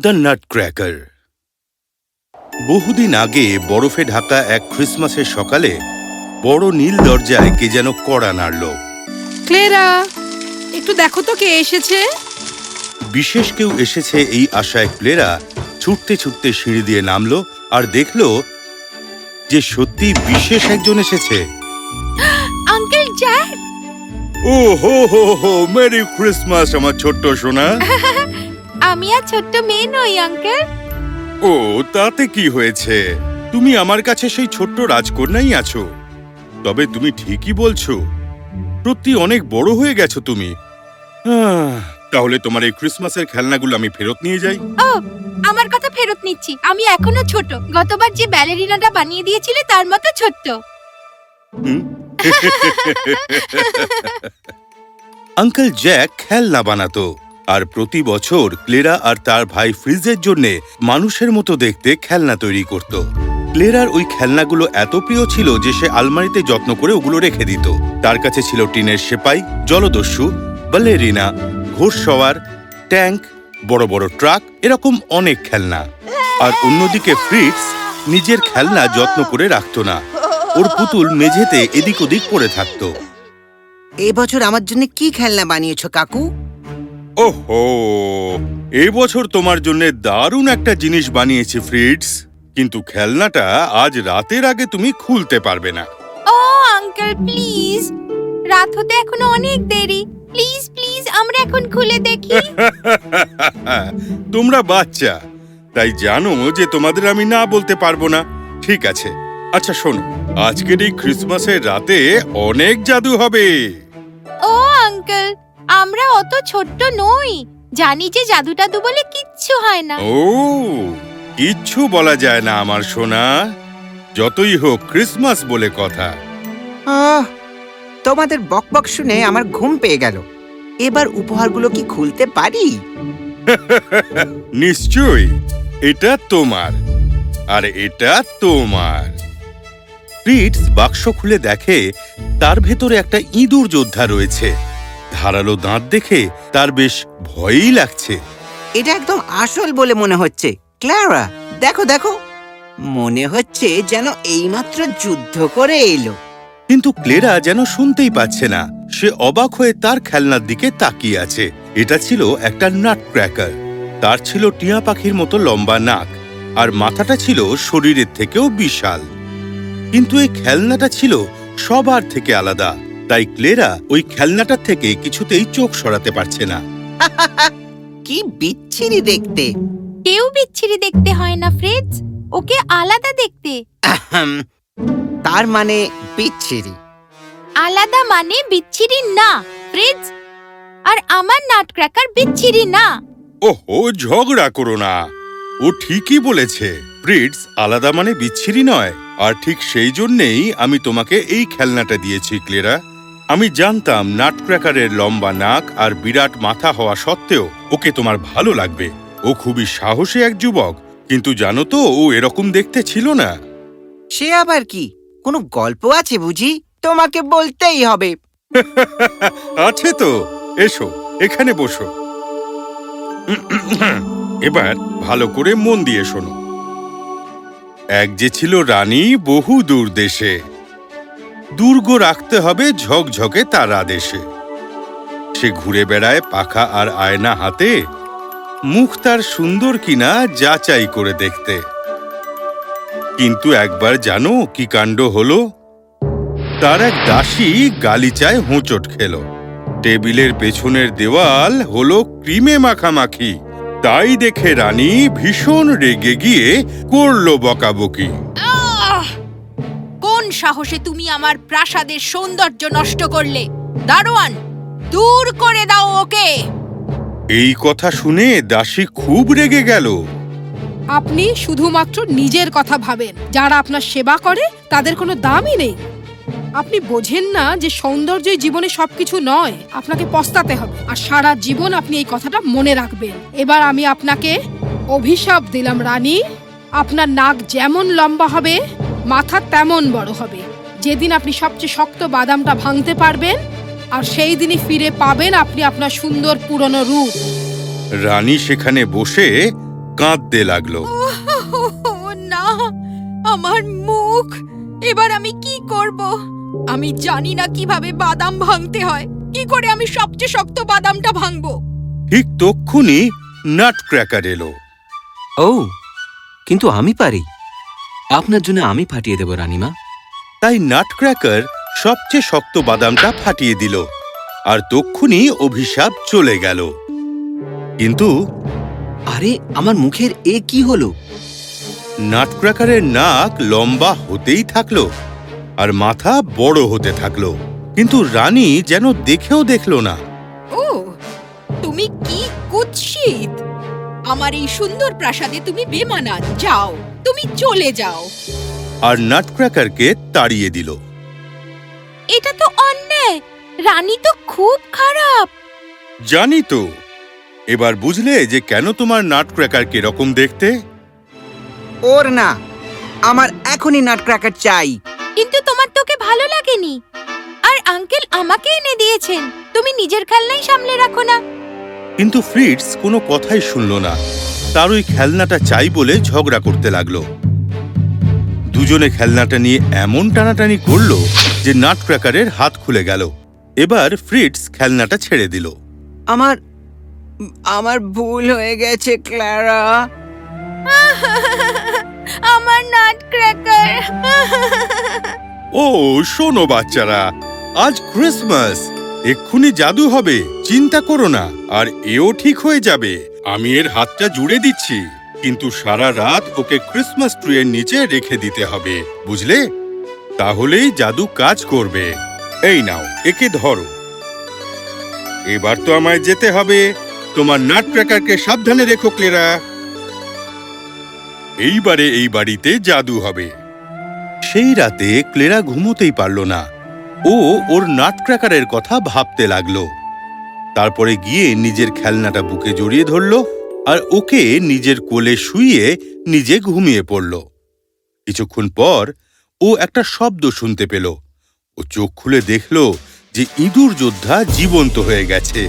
The nut cracker বহুদিন আগে বরফে ঢাকা এক ক্রিসমাসের সকালে বড় নীল দরজায় কে যেন কড়া নাড়ল। ক্লেরা একটু দেখো তো কে এসেছে। বিশেষ কেউ এসেছে এই আশায় ক্লেরা ছুটতে ছুটতে সিঁড়ি দিয়ে নামলো আর দেখল যে সত্যি বিশেষ একজন এসেছে। Uncle Jack! ও হো হো হো মেরি ক্রিসমাস আমার ছোট্ট সোনা। আমি আর ছোট্ট মেয়ে নই আঙ্কেল ও তাতে কি হয়েছে? তুমি আমার কাছে সেই ছোট্ট রাজকন্যাই আছো। তবে তুমি ঠিকই বলছো। সত্যি অনেক বড় হয়ে গেছো তুমি। তাহলে তোমার এই ক্রিসমাসের খেলনাগুলো আমি ফেরত নিয়ে যাই। ও আমার কথা ফেরত নিচ্ছি। আমি এখনও ছোট। গতবার যে ব্যালেরিনাটা বানিয়ে দিয়েছিলে তার মতো ছোট্ট। হুম? আঙ্কেল জ্যাক খেলনা বানাতো। আর প্রতি বছর ক্লেরা আর তার ভাই ফ্রিজের জন্য মানুষের মতো দেখতে খেলনা তৈরি করত। ক্লেরার ওই খেলনাগুলো এত প্রিয় ছিল যে সে আলমারিতে যত্ন করে ওগুলো রেখে দিত। তার কাছে ছিল টিনের সেপাই, জলদস্যু, বালেরিনা ঘোড়সওয়ার ট্যাঙ্ক, বড় বড় ট্রাক, এরকম অনেক খেলনা। আর অন্যদিকে ফ্রিটস নিজের খেলনা যত্ন করে রাখত না। ওর পুতুল মেঝেতে এদিক ওদিক পড়ে থাকতো। এবছর আমার জন্য কি খেলনা বানিয়েছ, কাকু? ওহো এবছর তোমার জন্য দারুণ একটা জিনিস বানিয়েছি ফ্রিডস। কিন্তু খেলনাটা আজ রাতের আগে তুমি খুলতে পারবে না। ও আঙ্কেল প্লিজ। রাত হতে এখনও অনেক দেরি। প্লিজ প্লিজ আমরা এখন খুলে দেখি। তোমরা বাচ্চা তাই জানো যে তোমাদের আমি না বলতে পারব না। ঠিক আছে আচ্ছা শোনো আজকের এই ক্রিসমাসের রাতে অনেক জাদু হবে। ও আঙ্কেল আমরা অত ছোট্ট নই। জানি যে জাদু টাদু বলে কিচ্ছু হয় না। ও কিচ্ছু বলা যায় না আমার সোনা। যতই হোক ক্রিসমাস বলে কথা। আহ তোমাদের বকবক শুনে আমার ঘুম পেয়ে গেল। এবার উপহারগুলো কি খুলতে পারি? নিশ্চয়ই এটা তোমার। আর এটা তোমার। ফ্রিটস বাক্স খুলে দেখে তার ভেতরে একটা ইঁদুর যোদ্ধা রয়েছে। ধারালো দাঁত দেখে তার বেশ ভয়ই লাগছে। এটা একদম আসল বলে মনে হচ্ছে। ক্লারা দেখো দেখো। মনে হচ্ছে যেন এইমাত্র যুদ্ধ করে এলো। কিন্তু ক্লেরা যেন শুনতেই পাচ্ছে না। সে অবাক হয়ে তার খেলনার দিকে তাকিয়ে আছে। এটা ছিল একটা নাট ক্র্যাকার তার ছিল টিয়া পাখির মতো লম্বা নাক আর মাথাটা ছিল শরীরের থেকেও বিশাল। কিন্তু এই খেলনাটা ছিল সবার থেকে আলাদা। তাই ক্লেরা ওই খেলনাটার থেকে কিছুতেই চোখ সরাতে পারছে না। কি বিচ্ছিরি দেখতে। কেউ বিচ্ছিরি দেখতে হয় না ফ্রেডস ওকে আলাদা দেখতে। তার মানে বিচ্ছিরি। আলাদা মানে বিচ্ছিরি না ফ্রেডস আর আমার নাটক্র্যাকার বিচ্ছিরি না। ওহো ঝগড়া করো না। ও ঠিকই বলেছে ব্রিডস আলাদা মানে বিচ্ছিরি নয়। আর ঠিক সেই জন্যেই আমি তোমাকে এই খেলনাটা দিয়েছি ক্লেরা। আমি জানতাম নাটক্র্যাকারের লম্বা নাক আর বিরাট মাথা হওয়া সত্ত্বেও ওকে তোমার ভালো লাগবে। ও খুবই সাহসী এক যুবক কিন্তু জানো তো ও এরকম দেখতে ছিল না। সে আবার কি? কোনো গল্প আছে বুঝি? তোমাকে বলতেই হবে। আছে তো। এসো এখানে বসো। এবার ভালো করে মন দিয়ে শোনো। এক যে ছিল রানী বহু দূর দেশে। দুর্গ রাখতে হবে ঝকঝকে তার আদেশে। সে ঘুরে বেড়ায় পাখা আর আয়না হাতে, মুখ তার সুন্দর কিনা যাচাই করে দেখতে। কিন্তু একবার জানো কি কাণ্ড হলো? তার এক দাসী গালিচায় হোঁচট খেল। টেবিলের পেছনের দেওয়াল হলো ক্রিমে মাখামাখি। তাই দেখে রানী ভীষণ রেগে গিয়ে করল বকাবকি! সাহসে তুমি আমার প্রাসাদের সৌন্দর্য নষ্ট করলে। দারোয়ান দূর করে দাও ওকে। এই কথা শুনে দাসী খুব রেগে গেল। আপনি শুধুমাত্র নিজের কথা ভাবেন। যারা আপনার সেবা করে তাদের কোনো দামই নেই। আপনি বোঝেন না যে সৌন্দর্যই জীবনে সবকিছু নয়। আপনাকে পস্তাতে হবে। আর সারা জীবন আপনি এই কথাটা মনে রাখবেন। এবার আমি আপনাকে অভিশাপ দিলাম রানী। আপনার নাক যেমন লম্বা হবে মাথা তেমন বড় হবে। যেদিন আপনি সবচেয়ে শক্ত বাদামটা ভাঙতে পারবেন আর সেই দিনই ফিরে পাবেন আপনি আপনার সুন্দর পুরনো রূপ। রানী সেখানে বসে কাঁদতে লাগল। না আমার মুখ। এবার আমি কি করব? আমি জানি না কীভাবে বাদাম ভাঙতে হয়। কি করে আমি সবচেয়ে শক্ত বাদামটা ভাঙবো? ঠিক তক্ষুনি নাট ক্র্যাকার এলো। ও কিন্তু আমি পারি। আপনার জন্য আমি ফাটিয়ে দেব রানীমা। তাই নাট ক্র্যাকার সবচেয়ে শক্ত বাদামটা ফাটিয়ে দিল আর তক্ষুনি অভিশাপ চলে গেল। কিন্তু আরে আমার মুখের এ কি হলো? নাটক্রাকারের নাক লম্বা হতেই থাকল আর মাথা বড় হতে থাকল। কিন্তু রানী যেন দেখেও দেখল না। ও তুমি কি কুৎসিত! আমার এই সুন্দর প্রাসাদে তুমি বেমানান যাও। তুমি চলে যাও। আর নাটক্র্যাকারকে তাড়িয়ে দিল। এটা তো অন্যায়। রানী তো খুব খারাপ। জানি তো। এবার বুঝলে যে কেন তোমার নাটক্র্যাকার কীরকম দেখতে? ওর না। আমার এখনই নাট ক্র্যাকার চাই। কিন্তু তোমার তোকে ভালো লাগেনি। আর আঙ্কেল আমাকে এনে দিয়েছেন। তুমি নিজের খেলনাই সামলে রাখো না। কিন্তু ফ্রিটস কোনো কথাই শুনল না। তার ওই খেলনাটা চাই বলে ঝগড়া করতে লাগল। দুজনে খেলনাটা নিয়ে এমন টানাটানি করল যে নাটক্র্যাকারের হাত খুলে গেল। এবার ফ্রিটস খেলনাটা ছেড়ে দিল। আমার আমার ভুল হয়ে গেছে ক্লারা। আমার নাট ক্র্যাকার। ও শোনো বাচ্চারা আজ ক্রিসমাস। এক্ষুনি জাদু হবে, চিন্তা করো না, আর এও ঠিক হয়ে যাবে। আমি এর হাতটা জুড়ে দিচ্ছি, কিন্তু সারা রাত ওকে ক্রিসমাস ট্রি এর নিচে রেখে দিতে হবে, বুঝলে? তাহলেই জাদু কাজ করবে। এই নাও, একে ধরো। এবার তো আমায় যেতে হবে। তোমার নাট ক্র্যাকারকে সাবধানে রেখো, ক্লেরা। এইবারে এই বাড়িতে জাদু হবে। সেই রাতে ক্লেরা ঘুমোতেই পারল না। ও ওর নাটক্র্যাকারের কথা ভাবতে লাগল। তারপরে গিয়ে নিজের খেলনাটা বুকে জড়িয়ে ধরল আর ওকে নিজের কোলে শুইয়ে নিজে ঘুমিয়ে পড়ল। কিছুক্ষণ পর ও একটা শব্দ শুনতে পেল। ও চোখ খুলে দেখল যে ইঁদুর যোদ্ধা জীবন্ত হয়ে গেছে।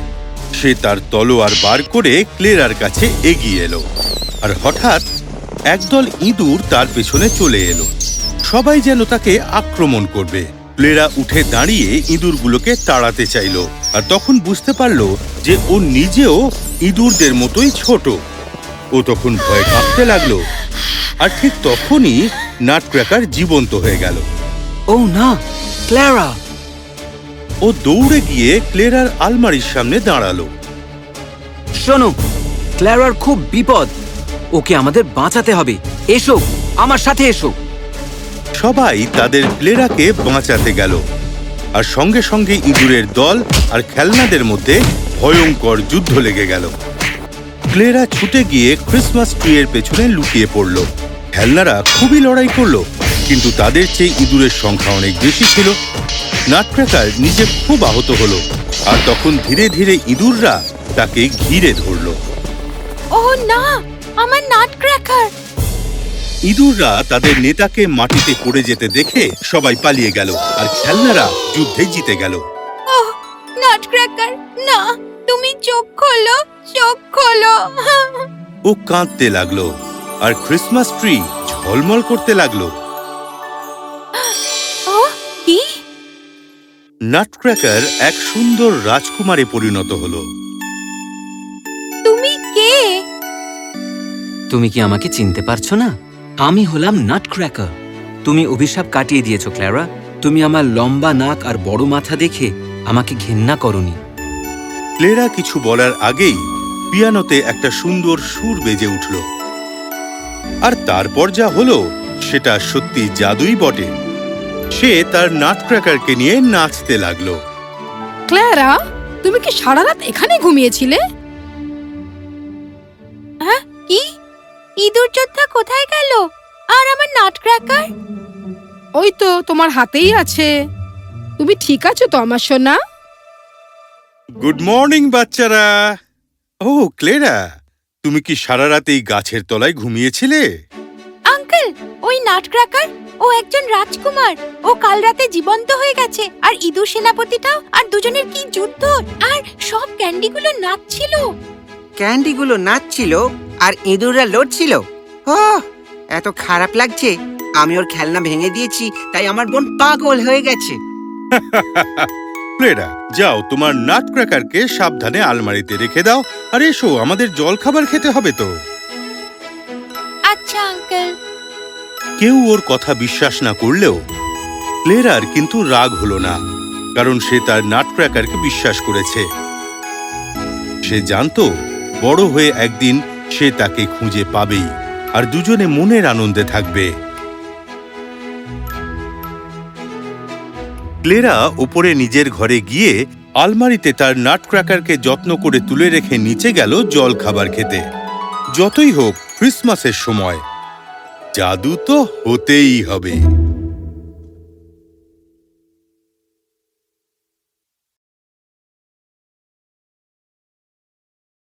সে তার তলোয়ার বার করে ক্লেরার কাছে এগিয়ে এলো আর হঠাৎ একদল ইঁদুর তার পেছনে চলে এলো। সবাই যেন তাকে আক্রমণ করবে। প্লেরা উঠে দাঁড়িয়ে ইঁদুরগুলোকে তাড়াতে চাইল আর তখন বুঝতে পারল যে ও নিজেও ইঁদুরদের মতোই ছোট। ও তখন ভয় কাঁপতে লাগল আর ঠিক তখনই নাটক্র্যাকার জীবন্ত হয়ে গেল। ও না ক্ল্যারা ও দৌড়ে গিয়ে ক্লেরার আলমারির সামনে দাঁড়াল। শোনো ক্ল্যারার খুব বিপদ। ওকে আমাদের বাঁচাতে হবে। এসো আমার সাথে এসো। সবাই তাদের প্লেরাকে বাঁচাতে গেল। আর সঙ্গে সঙ্গে ইঁদুরের দল আর খেলনাদের মধ্যে ভয়ঙ্কর যুদ্ধ লেগে গেল। ক্লেরা ছুটে গিয়ে ক্রিসমাস ট্রি এর পেছনে লুকিয়ে পড়ল। খেলনারা খুবই লড়াই করল, কিন্তু তাদের চেয়ে ইঁদুরের সংখ্যা অনেক বেশি ছিল। নাটক্রাকার নিজে খুব আহত হলো, আর তখন ধীরে ধীরে ইঁদুররা তাকে ঘিরে ধরল। ও না, আমার নাট ক্র্যাকার ইঁদুররা তাদের নেতাকে মাটিতে পড়ে যেতে দেখে সবাই পালিয়ে গেল আর খেলনারা যুদ্ধে জিতে গেল। ও না তুমি চোখ খোলো চোখ খোলো। ও কাঁদতে লাগল আর ক্রিসমাস ট্রি ঝলমল করতে লাগল। ও নাটক্র্যাকার এক সুন্দর রাজকুমারে পরিণত হলো। তুমি কে? তুমি কি আমাকে চিনতে পারছ না? আমি হলাম নাট ক্র্যাকার তুমি অভিশাপ কাটিয়ে দিয়েছ ক্ল্যারা। তুমি আমার লম্বা নাক আর বড় মাথা দেখে আমাকে ঘেন্না করনি। ক্লেরা কিছু বলার আগেই পিয়ানোতে একটা সুন্দর সুর বেজে উঠল। আর তারপর যা হলো সেটা সত্যি জাদুই বটে। সে তার নাটক্র্যাকারকে নিয়ে নাচতে লাগল। ক্ল্যারা তুমি কি সারা রাত এখানে ঘুমিয়েছিলে? ইঁদুর যোদ্ধা কোথায় গেল? আর আমার নাট ক্র্যাকার ওই তো তোমার হাতেই আছে। তুমি ঠিক আছো তো আমার সোনা? গুড মর্নিং বাচ্চারা। ও ক্লেরা তুমি কি সারা রাত এই গাছের তলায় ঘুমিয়েছিলে? আঙ্কেল ওই নাট ক্র্যাকার ও একজন রাজকুমার। ও কাল রাতে জীবন্ত হয়ে গেছে। আর ইঁদুর সেনাপতিটাও আর দুজনের কি যুদ্ধ? আর সব ক্যান্ডিগুলো নাচছিল। ক্যান্ডিগুলো নাচছিল? আর ইঁদুররা লড়ছিল। ও এত খারাপ লাগছে। আমি ওর খেলনা ভেঙে দিয়েছি তাই আমার বোন পাগল হয়ে গেছে। ক্লেরা যাও তোমার নাট ক্র্যাকারকে সাবধানে আলমারিতে রেখে দাও আর এসো আমাদের জল খাবার খেতে হবে তো। আচ্ছা আঙ্কেল। কেউ ওর কথা বিশ্বাস না করলেও ক্লেরার কিন্তু রাগ হলো না কারণ সে তার নাট ক্র্যাকারকে বিশ্বাস করেছে। সে জানতো বড় হয়ে একদিন সে তাকে খুঁজে পাবেই, আর দুজনে মনের আনন্দে থাকবে। ক্লেরা ওপরে নিজের ঘরে গিয়ে আলমারিতে তার নাট ক্র্যাকারকে যত্ন করে তুলে রেখে নিচে গেল জল খাবার খেতে। যতই হোক, ক্রিসমাসের সময়। জাদু তো হতেই হবে।